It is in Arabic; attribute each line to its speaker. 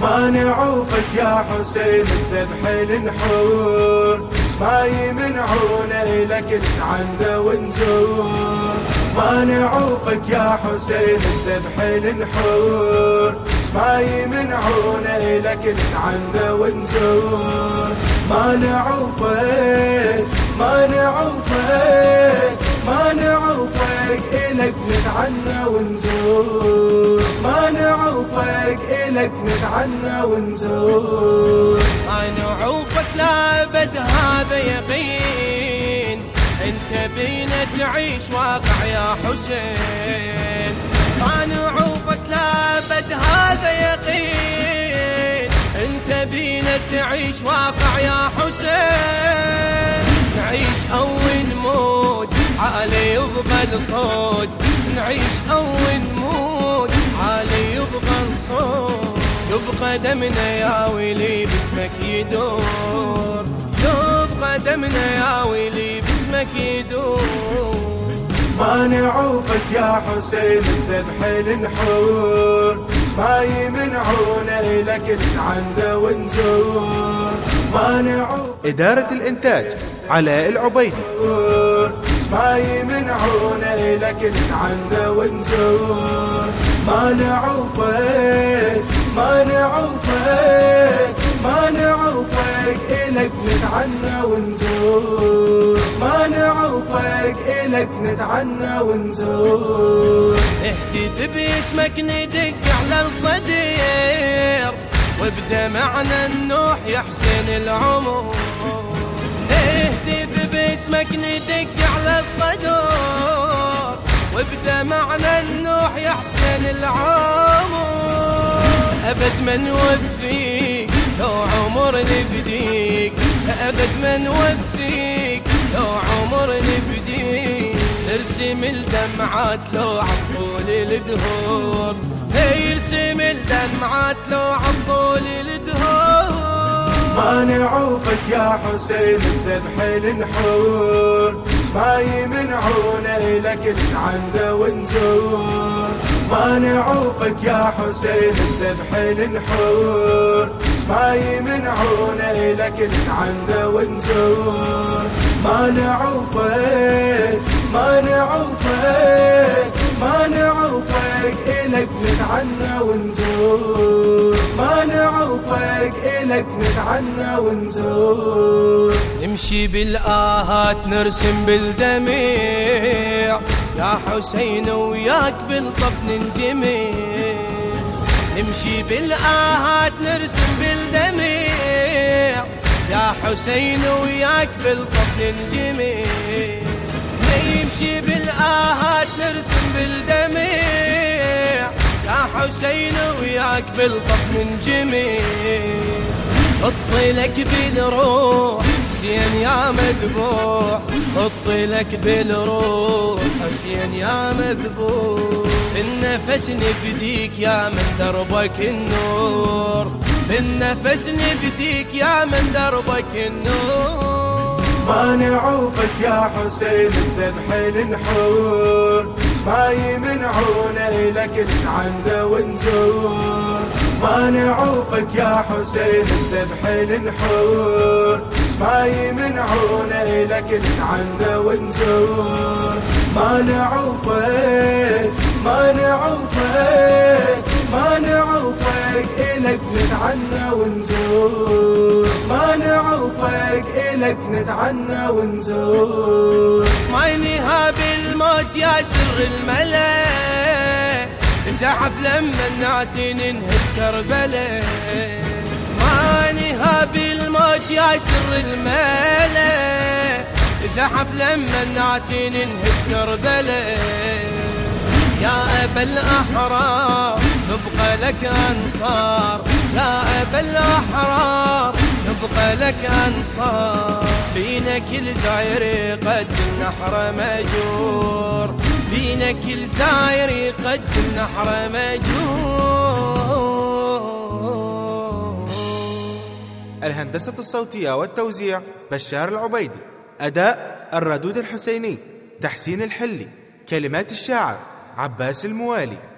Speaker 1: ما نعوفك يا حسين الذبح النحور ما يمنعونا لك نعنده ونزور. ما نعوفك يا حسين الذبح النحور ما يمنعونا لك نعنده ونزور. ما نعوفك ما نعوفك ما نعوفك إلك نتعنى ونزور. ما نعوفك إلك نتعنى ونزور.
Speaker 2: ما نعوفك لابد هذا يقين. أنت بينا تعيش واقع يا حسين. ما نعوفك لابد هذا يقين. أنت بينا تعيش واقع يا حسين. نعيش أو نموت عالي يبغى الصوت نعيش أو نموت يبقى دمنا يا ويلي باسمك يدور. يبقى دمنا يا ويلي باسمك يدور.
Speaker 1: ما نعوفك يا حسين الذبح النحور ما يمنعونا لك عنده ونزور. ما نعوفك
Speaker 3: إدارة الإنتاج علاء العبيدي
Speaker 1: ما يمنعونا لك عنده ونزور. ما نعوفك ونزور ما نعوفك إلك نتعنى ونزور
Speaker 2: اهتف باسمك ندق على الصدير وابدأ معنا النوح يا حسين العمر. نهتف باسمك ندق على الصدور وابدأ معنا النوح يا حسين العمر. أبد ما نوفيك لو عمر نبديك. أبد ما نوفيك لو عمر نبديك ارسم الدمعات لو عطول الدهور. يرسم الدمعات لو عطول الدهور.
Speaker 1: ما نعوفك يا حسين الذبح النحور ما يمنعونا لك عنده ونزور ما نعوفك يا حسين الذبح النحور ما يمنعونا لك عنده ونزور. ما نعوفك ما نعوفك ما نعوفك إلك نتعنى ونزور. ما نعوفك إلك نتعنى ونزور.
Speaker 2: نمشي بالآهات نرسم بالدميع. يا حسين وياك بالطف ننجمع نمشي بالآهات نرسم بالدميع يا حسين وياك بالطف ننجمع نمشي بالآهات نرسم بالدميع يا حسين وياك بالطف ننجمع حط لك بالروح حسين يا مذبوح حط لك بالروح. حسين يا مذبوح النفس نفديك يا من دربك النور. النفس نفديك يا من دربك النور.
Speaker 1: ما نعوفك يا حسين الذبح النحور ما يمنعونا لك عنده ونزور ما نعوفك يا حسين الذبح النحور ما يمنعونا لك عنده ونزور ما نعوفك ما نعوفك ما نعوفك إلك نتعنى ونزور. ما نعوفك إلك نتعنى ونزور.
Speaker 2: ما ينهى بالموت يا سر الملأ زحف لما نعتي ننهز كربلاء ما نهى بالموت يا سر الملأ زحف لما نعتي ننهز كربلاء يا أبا الأحرار نبقى لك أنصار. يا أبا الأحرار نبقى لك أنصار. فينا كل زاير يقدم نحر مجور. فينا كل زاير يقدم نحر مجور.
Speaker 3: الهندسة الصوتية والتوزيع بشار العبيدي. أداء الردود الحسيني تحسين الحلي كلمات الشاعر عباس الموالي.